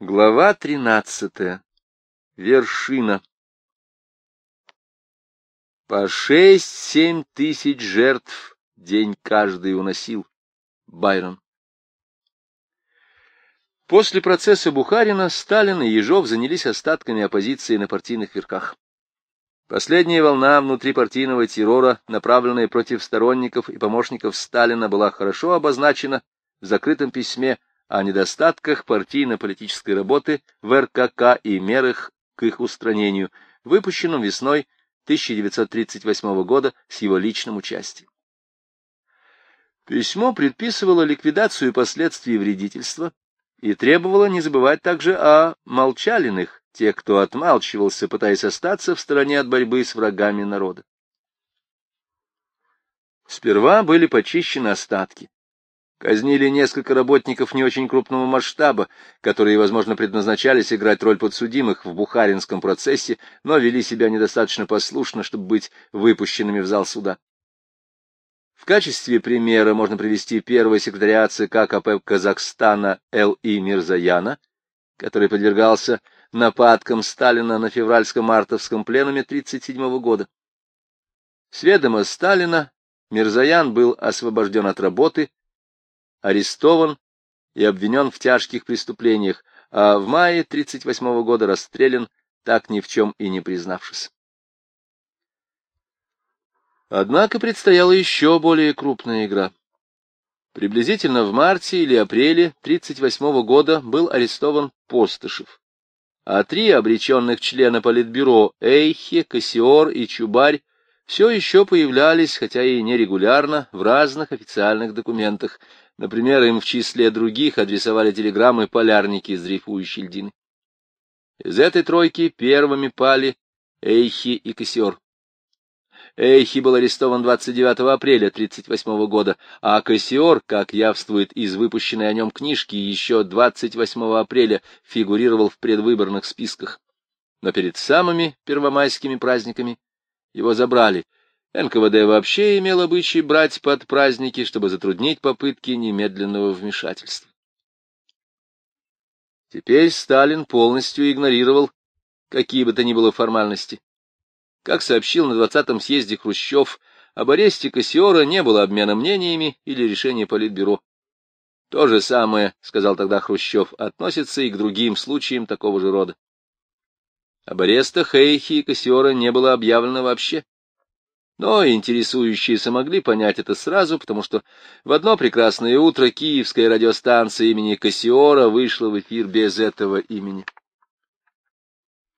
Глава тринадцатая. Вершина. По шесть-семь тысяч жертв день каждый уносил. Байрон. После процесса Бухарина Сталин и Ежов занялись остатками оппозиции на партийных верхах. Последняя волна внутрипартийного террора, направленная против сторонников и помощников Сталина, была хорошо обозначена в закрытом письме о недостатках партийно-политической работы в РКК и мерах к их устранению, выпущенном весной 1938 года с его личным участием. Письмо предписывало ликвидацию последствий вредительства и требовало не забывать также о молчалиных, тех, кто отмалчивался, пытаясь остаться в стороне от борьбы с врагами народа. Сперва были почищены остатки. Казнили несколько работников не очень крупного масштаба, которые, возможно, предназначались играть роль подсудимых в бухаринском процессе, но вели себя недостаточно послушно, чтобы быть выпущенными в зал суда. В качестве примера можно привести первого секретаря ЦК КП Казахстана Л.И. Мирзаяна, который подвергался нападкам Сталина на февральско-мартовском пленуме 1937 года. С ведома Сталина Мирзаян был освобожден от работы арестован и обвинен в тяжких преступлениях, а в мае 1938 года расстрелян, так ни в чем и не признавшись. Однако предстояла еще более крупная игра. Приблизительно в марте или апреле 1938 года был арестован Постышев, а три обреченных члена Политбюро Эйхе, Кассиор и Чубарь все еще появлялись, хотя и нерегулярно, в разных официальных документах, Например, им в числе других адресовали телеграммы полярники из дрейфующей льдины. Из этой тройки первыми пали Эйхи и Кассиор. Эйхи был арестован 29 апреля 1938 года, а Кассиор, как явствует из выпущенной о нем книжки, еще 28 апреля фигурировал в предвыборных списках. Но перед самыми первомайскими праздниками его забрали — НКВД вообще имел обычай брать под праздники, чтобы затруднить попытки немедленного вмешательства. Теперь Сталин полностью игнорировал какие бы то ни было формальности. Как сообщил на 20-м съезде Хрущев, об аресте Кассиора не было обмена мнениями или решения Политбюро. То же самое, — сказал тогда Хрущев, — относится и к другим случаям такого же рода. Об арестах Эйхи и Кассиора не было объявлено вообще. Но интересующиеся могли понять это сразу, потому что в одно прекрасное утро киевская радиостанция имени Кассиора вышла в эфир без этого имени.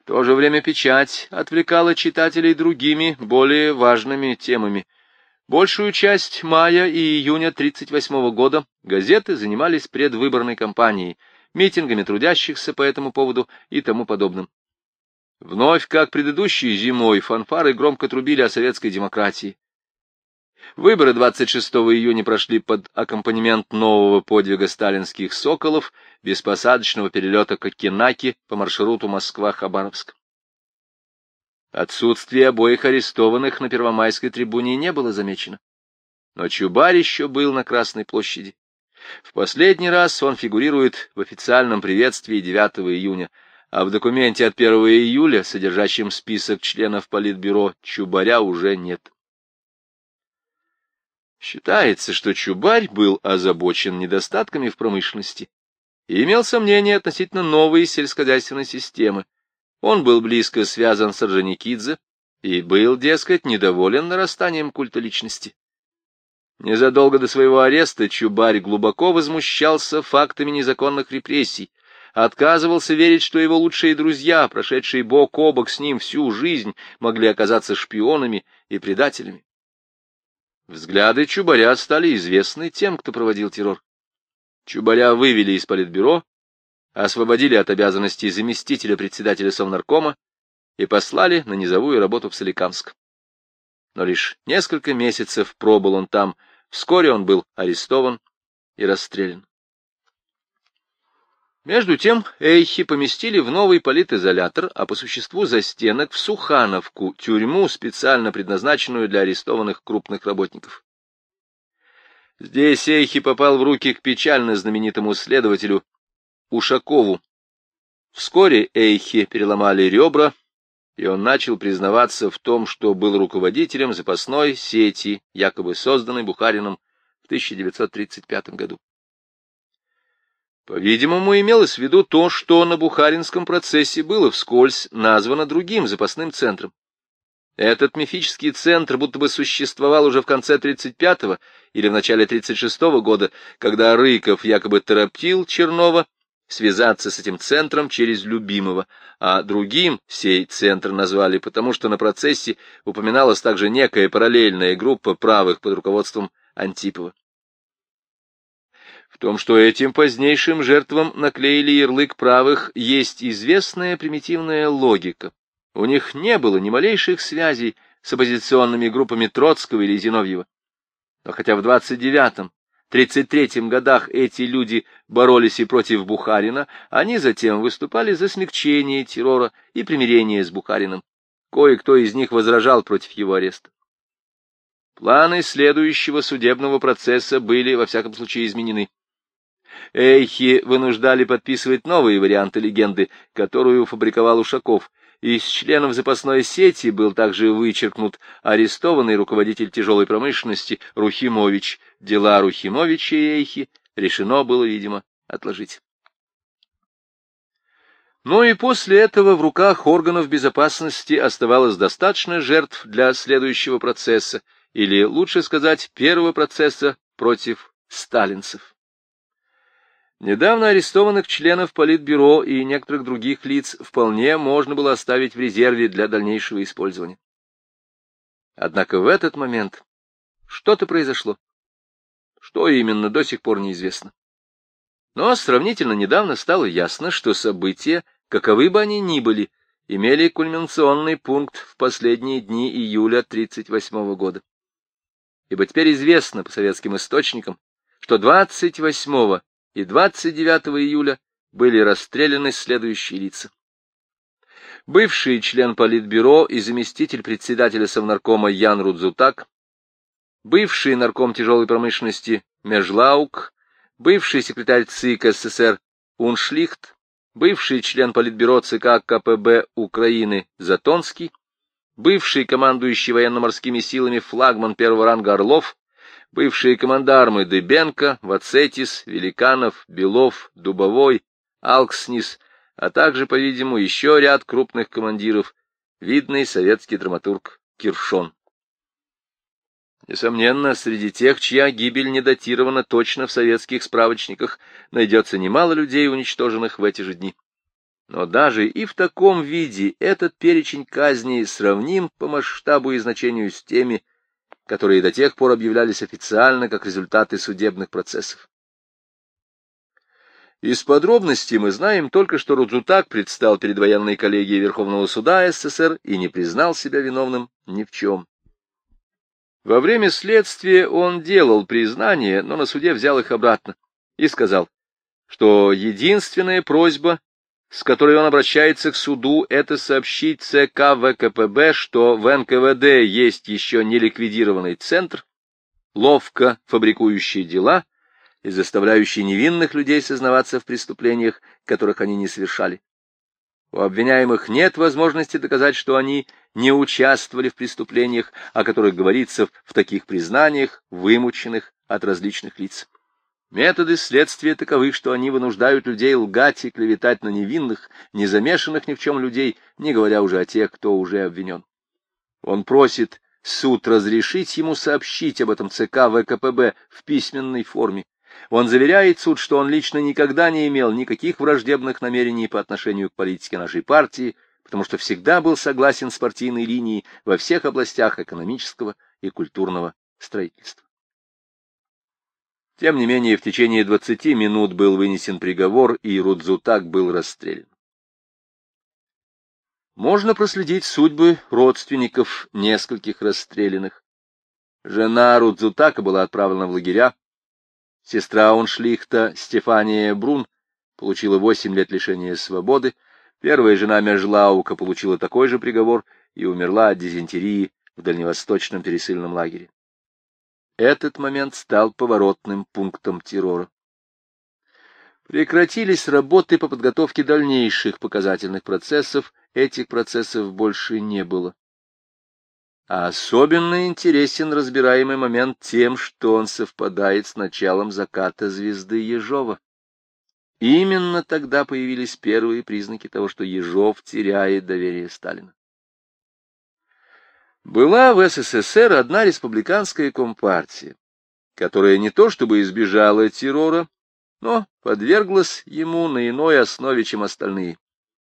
В то же время печать отвлекала читателей другими, более важными темами. Большую часть мая и июня 1938 года газеты занимались предвыборной кампанией, митингами трудящихся по этому поводу и тому подобным. Вновь, как предыдущей зимой, фанфары громко трубили о советской демократии. Выборы 26 июня прошли под аккомпанемент нового подвига сталинских «Соколов» без посадочного перелета к Окинаке по маршруту Москва-Хабаровск. Отсутствие обоих арестованных на Первомайской трибуне не было замечено. Но Чубарь еще был на Красной площади. В последний раз он фигурирует в официальном приветствии 9 июня — а в документе от 1 июля, содержащем список членов Политбюро, Чубаря уже нет. Считается, что Чубарь был озабочен недостатками в промышленности и имел сомнения относительно новой сельскохозяйственной системы. Он был близко связан с Орджоникидзе и был, дескать, недоволен нарастанием культа личности. Незадолго до своего ареста Чубарь глубоко возмущался фактами незаконных репрессий, отказывался верить, что его лучшие друзья, прошедшие бок о бок с ним всю жизнь, могли оказаться шпионами и предателями. Взгляды Чубаря стали известны тем, кто проводил террор. Чубаря вывели из политбюро, освободили от обязанностей заместителя председателя Совнаркома и послали на низовую работу в Соликамск. Но лишь несколько месяцев пробыл он там, вскоре он был арестован и расстрелян. Между тем Эйхи поместили в новый политизолятор, а по существу за стенок в Сухановку, тюрьму, специально предназначенную для арестованных крупных работников. Здесь Эйхи попал в руки к печально знаменитому следователю Ушакову, Вскоре Эйхе переломали ребра, и он начал признаваться в том, что был руководителем запасной сети, якобы созданной Бухарином в 1935 году. По-видимому, имелось в виду то, что на Бухаринском процессе было вскользь названо другим запасным центром. Этот мифический центр будто бы существовал уже в конце 35-го или в начале 36-го года, когда Рыков якобы торопил Чернова связаться с этим центром через любимого, а другим сей центр назвали, потому что на процессе упоминалась также некая параллельная группа правых под руководством Антипова. В том, что этим позднейшим жертвам наклеили ярлык правых, есть известная примитивная логика. У них не было ни малейших связей с оппозиционными группами Троцкого или Зиновьева. Но хотя в 29-м 1933 годах эти люди боролись и против Бухарина, они затем выступали за смягчение террора и примирение с Бухарином. Кое-кто из них возражал против его ареста. Планы следующего судебного процесса были, во всяком случае, изменены. Эйхи вынуждали подписывать новые варианты легенды, которую фабриковал Ушаков — из членов запасной сети был также вычеркнут арестованный руководитель тяжелой промышленности Рухимович. Дела Рухимовича и Эйхи решено было, видимо, отложить. Но и после этого в руках органов безопасности оставалось достаточно жертв для следующего процесса, или, лучше сказать, первого процесса против сталинцев. Недавно арестованных членов Политбюро и некоторых других лиц вполне можно было оставить в резерве для дальнейшего использования. Однако в этот момент что-то произошло. Что именно, до сих пор неизвестно. Но сравнительно недавно стало ясно, что события, каковы бы они ни были, имели кульминационный пункт в последние дни июля 1938 года. Ибо теперь известно по советским источникам, что 28 и 29 июля были расстреляны следующие лица. Бывший член Политбюро и заместитель председателя Совнаркома Ян Рудзутак, бывший нарком тяжелой промышленности Межлаук, бывший секретарь ЦИК СССР Уншлихт, бывший член Политбюро ЦК КПБ Украины Затонский, бывший командующий военно-морскими силами флагман первого ранга Орлов, бывшие командармы Дыбенко, Вацетис, Великанов, Белов, Дубовой, Алкснис, а также, по-видимому, еще ряд крупных командиров, видный советский драматург Киршон. Несомненно, среди тех, чья гибель не датирована точно в советских справочниках, найдется немало людей, уничтоженных в эти же дни. Но даже и в таком виде этот перечень казней сравним по масштабу и значению с теми, которые до тех пор объявлялись официально как результаты судебных процессов. Из подробностей мы знаем только, что Рудзутак предстал перед военной коллегией Верховного суда СССР и не признал себя виновным ни в чем. Во время следствия он делал признания, но на суде взял их обратно и сказал, что единственная просьба, с которой он обращается к суду, это сообщить ЦК ВКПБ, что в НКВД есть еще не ликвидированный центр, ловко фабрикующий дела и заставляющий невинных людей сознаваться в преступлениях, которых они не совершали. У обвиняемых нет возможности доказать, что они не участвовали в преступлениях, о которых говорится в таких признаниях, вымученных от различных лиц. Методы следствия таковы, что они вынуждают людей лгать и клеветать на невинных, не замешанных ни в чем людей, не говоря уже о тех, кто уже обвинен. Он просит суд разрешить ему сообщить об этом ЦК ВКПБ в письменной форме. Он заверяет суд, что он лично никогда не имел никаких враждебных намерений по отношению к политике нашей партии, потому что всегда был согласен с партийной линией во всех областях экономического и культурного строительства. Тем не менее, в течение двадцати минут был вынесен приговор, и Рудзутак был расстрелян. Можно проследить судьбы родственников нескольких расстрелянных. Жена Рудзутака была отправлена в лагеря. Сестра Оншлихта Стефания Брун получила восемь лет лишения свободы. Первая жена Межлаука получила такой же приговор и умерла от дизентерии в дальневосточном пересыльном лагере. Этот момент стал поворотным пунктом террора. Прекратились работы по подготовке дальнейших показательных процессов, этих процессов больше не было. А особенно интересен разбираемый момент тем, что он совпадает с началом заката звезды Ежова. Именно тогда появились первые признаки того, что Ежов теряет доверие Сталина. Была в СССР одна республиканская компартия, которая не то чтобы избежала террора, но подверглась ему на иной основе, чем остальные,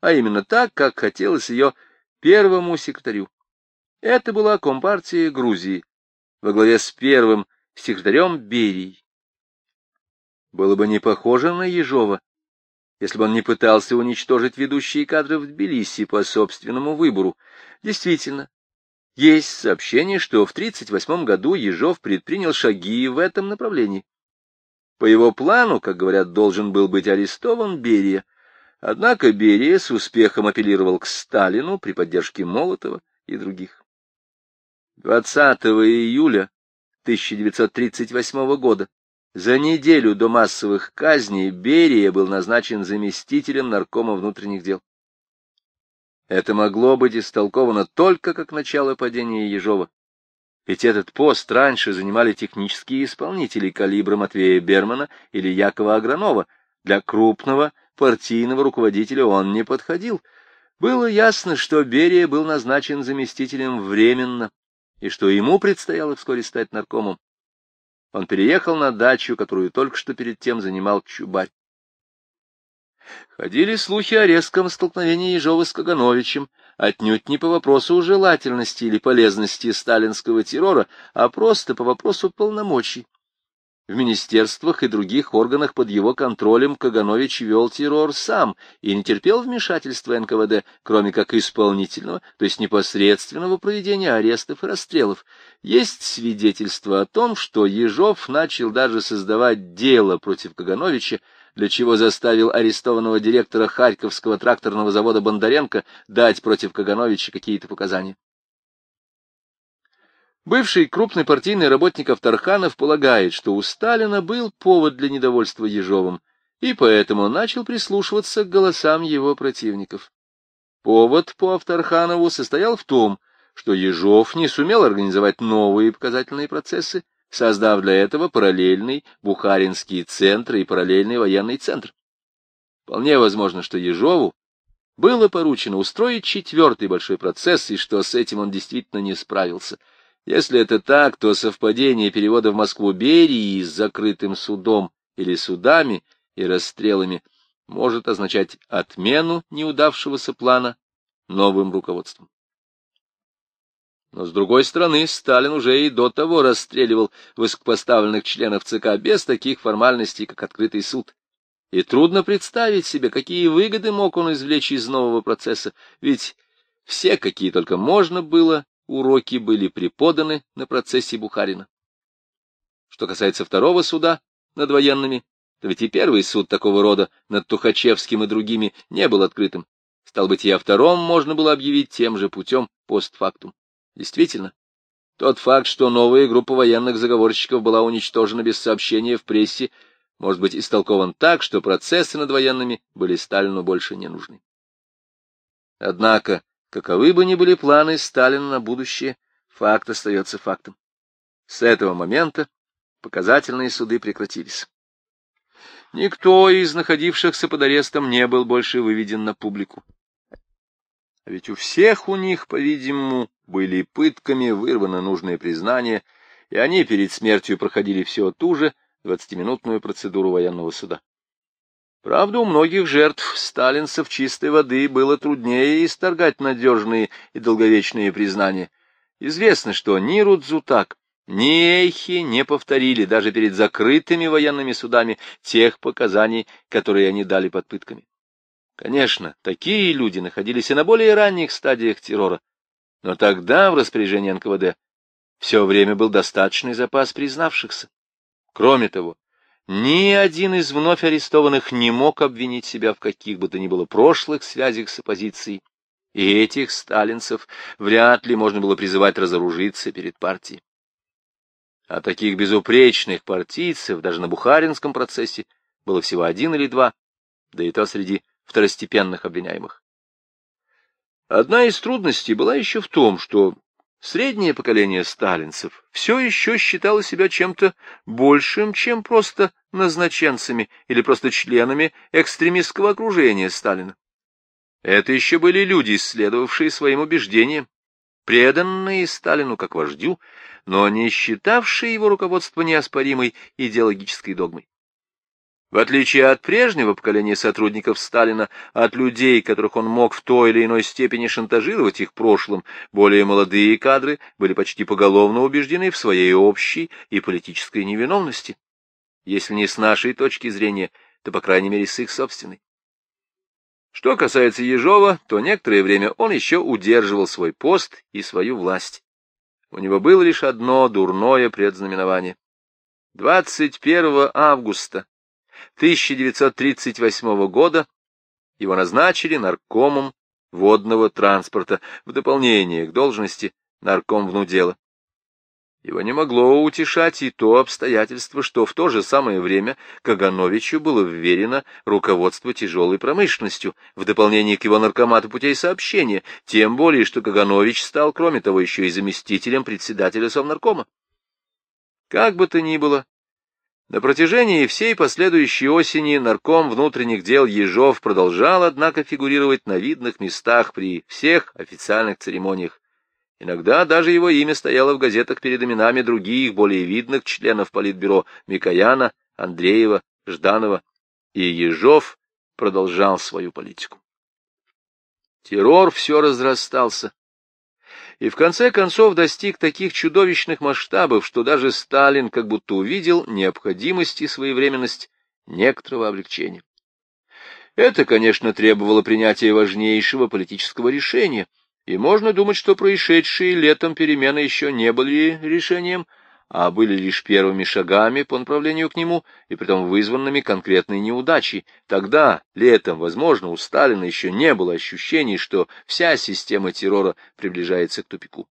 а именно так, как хотелось ее первому секретарю. Это была Компартия Грузии во главе с первым секретарем Берией. Было бы не похоже на Ежова, если бы он не пытался уничтожить ведущие кадры в Тбилиси по собственному выбору. Действительно, есть сообщение, что в 1938 году Ежов предпринял шаги в этом направлении. По его плану, как говорят, должен был быть арестован Берия, однако Берия с успехом апеллировал к Сталину при поддержке Молотова и других. 20 июля 1938 года, за неделю до массовых казней, Берия был назначен заместителем наркома внутренних дел. Это могло быть истолковано только как начало падения Ежова. Ведь этот пост раньше занимали технические исполнители калибра Матвея Бермана или Якова Агранова. Для крупного партийного руководителя он не подходил. Было ясно, что Берия был назначен заместителем временно, и что ему предстояло вскоре стать наркомом. Он переехал на дачу, которую только что перед тем занимал Чубарь. Ходили слухи о резком столкновении Ежова с Кагановичем, отнюдь не по вопросу желательности или полезности сталинского террора, а просто по вопросу полномочий. В министерствах и других органах под его контролем Каганович вел террор сам и не терпел вмешательства НКВД, кроме как исполнительного, то есть непосредственного проведения арестов и расстрелов. Есть свидетельство о том, что Ежов начал даже создавать дело против Кагановича, для чего заставил арестованного директора Харьковского тракторного завода Бондаренко дать против Кагановича какие-то показания. Бывший крупный партийный работник Авторханов полагает, что у Сталина был повод для недовольства Ежовым, и поэтому начал прислушиваться к голосам его противников. Повод по Авторханову состоял в том, что Ежов не сумел организовать новые показательные процессы, создав для этого параллельный Бухаринский центр и параллельный военный центр. Вполне возможно, что Ежову было поручено устроить четвертый большой процесс, и что с этим он действительно не справился — если это так, то совпадение перевода в Москву Берии с закрытым судом или судами и расстрелами может означать отмену неудавшегося плана новым руководством. Но, с другой стороны, Сталин уже и до того расстреливал высокопоставленных членов ЦК без таких формальностей, как открытый суд. И трудно представить себе, какие выгоды мог он извлечь из нового процесса, ведь все, какие только можно было, уроки были преподаны на процессе Бухарина. Что касается второго суда над военными, то ведь и первый суд такого рода над Тухачевским и другими не был открытым. Стал быть, и о втором можно было объявить тем же путем постфактум. Действительно, тот факт, что новая группа военных заговорщиков была уничтожена без сообщения в прессе, может быть истолкован так, что процессы над военными были Сталину больше не нужны. Однако Каковы бы ни были планы Сталина на будущее, факт остается фактом. С этого момента показательные суды прекратились. Никто из находившихся под арестом не был больше выведен на публику. Ведь у всех у них, по-видимому, были пытками вырваны нужные признания, и они перед смертью проходили все ту же двадцатиминутную процедуру военного суда. Правда, у многих жертв сталинцев чистой воды было труднее исторгать надежные и долговечные признания. Известно, что ни Рудзутак, ни Эйхи не повторили даже перед закрытыми военными судами тех показаний, которые они дали под пытками. Конечно, такие люди находились и на более ранних стадиях террора, но тогда в распоряжении НКВД все время был достаточный запас признавшихся. Кроме того, ни один из вновь арестованных не мог обвинить себя в каких бы то ни было прошлых связях с оппозицией, и этих сталинцев вряд ли можно было призывать разоружиться перед партией. А таких безупречных партийцев даже на Бухаринском процессе было всего один или два, да и то среди второстепенных обвиняемых. Одна из трудностей была еще в том, что среднее поколение сталинцев все еще считало себя чем-то большим, чем просто назначенцами или просто членами экстремистского окружения Сталина. Это еще были люди, исследовавшие своим убеждениям, преданные Сталину как вождю, но не считавшие его руководство неоспоримой идеологической догмой. В отличие от прежнего поколения сотрудников Сталина, от людей, которых он мог в той или иной степени шантажировать их прошлым, более молодые кадры были почти поголовно убеждены в своей общей и политической невиновности. Если не с нашей точки зрения, то, по крайней мере, с их собственной. Что касается Ежова, то некоторое время он еще удерживал свой пост и свою власть. У него было лишь одно дурное предзнаменование. 21 августа 1938 года его назначили наркомом водного транспорта в дополнение к должности нарком внудела. Его не могло утешать и то обстоятельство, что в то же самое время Кагановичу было вверено руководство тяжелой промышленностью, в дополнение к его наркомату путей сообщения, тем более, что Каганович стал, кроме того, еще и заместителем председателя Совнаркома. Как бы то ни было, на протяжении всей последующей осени нарком внутренних дел Ежов продолжал, однако, фигурировать на видных местах при всех официальных церемониях. Иногда даже его имя стояло в газетах перед именами других, более видных членов Политбюро Микояна, Андреева, Жданова, и Ежов продолжал свою политику. Террор все разрастался, и в конце концов достиг таких чудовищных масштабов, что даже Сталин как будто увидел необходимость и своевременность некоторого облегчения. Это, конечно, требовало принятия важнейшего политического решения, и можно думать, что происшедшие летом перемены еще не были решением, а были лишь первыми шагами по направлению к нему, и притом вызванными конкретной неудачей. Тогда, летом, возможно, у Сталина еще не было ощущений, что вся система террора приближается к тупику.